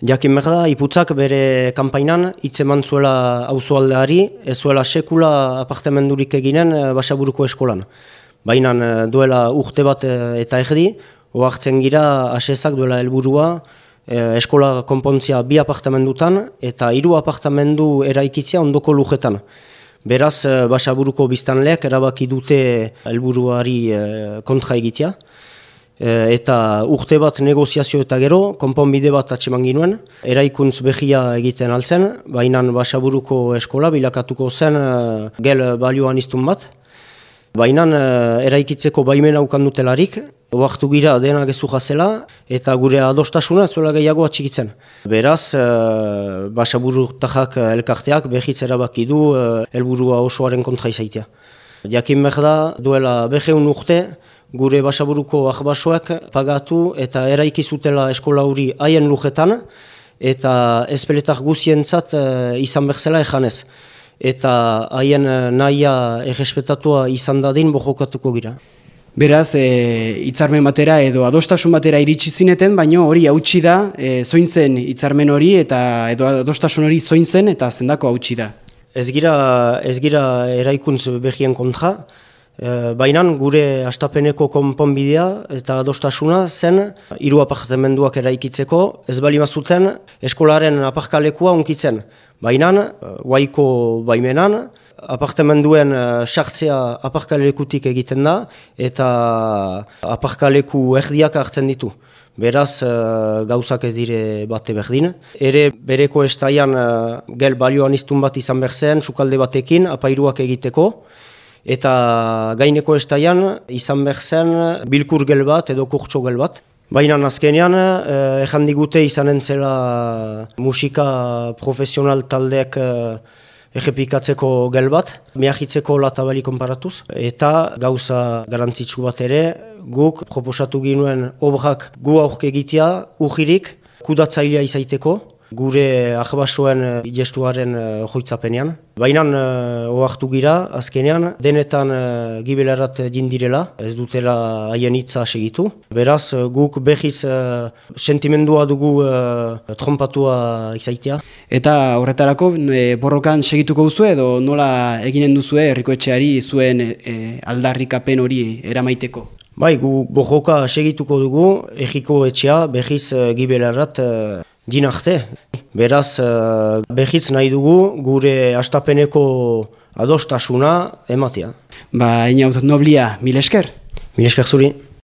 Jakin behar da, iputzak bere kanpainan hitz eman zuela auzoaldeari, ez zuela sekula apartamendurik eginen eh, Basaburuko eskolan. Baina eh, duela urte bat eh, eta erdi, oartzen gira asesak duela helburua eskola konpontzia bi apartamendutan eta hiru apartamendu eraikitzia ondoko lujetan. Beraz, Basaburuko biztanleak erabaki dute helburuari kontra egitea. Eh, eta urte bat negoziazio eta gero, konponbide bat atseman ginuen, eraikuntz behia egiten altzen, baina basaburuko eskola bilakatuko zen uh, gel balioan iztun bat. Baina uh, eraikitzeko baimen aukan dutelarik, oartu gira dena gezu jazela, eta gure adostasuna zuela gehiago atxikitzen. Beraz, uh, basaburu tajak elkarteak behitz erabaki du helburua osoaren kontra izaitea. Jakin behar da, duela beheun urte, gure basaburuko ahbasoak pagatu eta eraiki zutela eskola hori haien lujetan eta ezpeletak guzientzat uh, izan berzela ejanez. Eta haien uh, nahia errespetatua izan dadin bojokatuko gira. Beraz, e, itzarmen batera edo adostasun batera iritsi zineten, baino hori hautsi da, e, zointzen hitzarmen hori eta edo adostasun hori zointzen eta zendako hautsi da. Ez gira, ez gira eraikuntz behien kontra, Eh, baina gure astapeneko konponbidea eta adostasuna zen hiru apartamenduak eraikitzeko ez bali mazuten eskolaren aparkalekua onkitzen. Baina guaiko eh, baimenan apartamenduen eh, sartzea aparkalekutik egiten da eta aparkaleku erdiak hartzen ditu. Beraz, gauzak ez dire bate berdin. Ere bereko estaian gel balioan iztun bat izan berzen, sukalde batekin, apairuak egiteko eta gaineko estaian izan behar zen bilkur gel bat edo kurtso gel bat. Baina azkenean, eh, digute izan entzela musika profesional taldeak eh, egepikatzeko gel bat, miahitzeko latabali konparatuz, eta gauza garantzitsu bat ere, guk proposatu ginuen obrak gu aurke egitea, ujirik, kudatzailea izaiteko, gure ahbasoen uh, gestuaren joitzapenean. Baina uh, oartu gira, azkenean, denetan uh, gibelerat jindirela, ez dutela haien hitza segitu. Beraz, guk behiz sentimendua dugu uh, trompatua izaitea. Eta horretarako borrokan segituko duzu edo nola eginen duzu herrikoetxeari zuen e, aldarrikapen hori eramaiteko? Bai, gu borroka segituko dugu, erriko etxea behiz uh, gibelerat dinarte. Beraz, uh, behitz nahi dugu gure astapeneko adostasuna ematea. Ba, ina noblia, mil esker? Mil esker zuri.